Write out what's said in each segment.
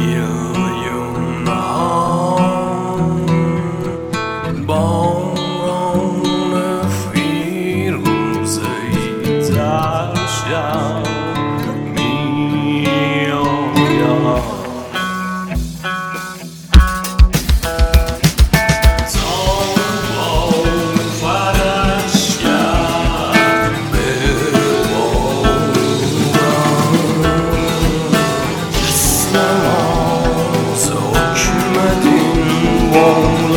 you.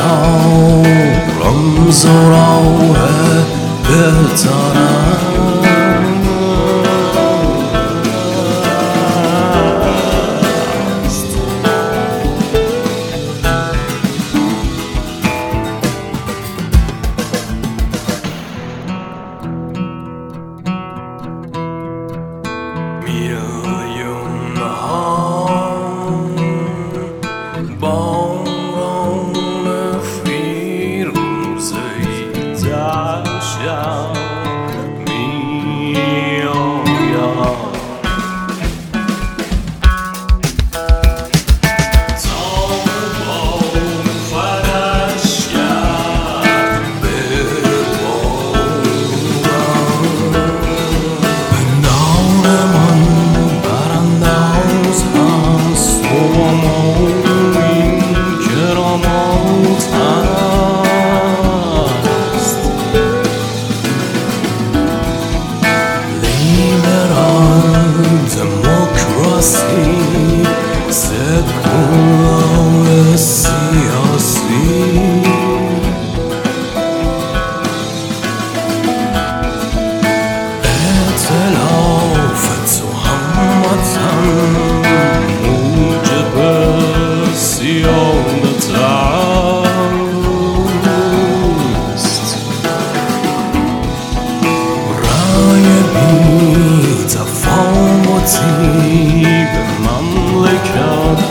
تا رمز و راه دلتانم ای در شب میآید مملکت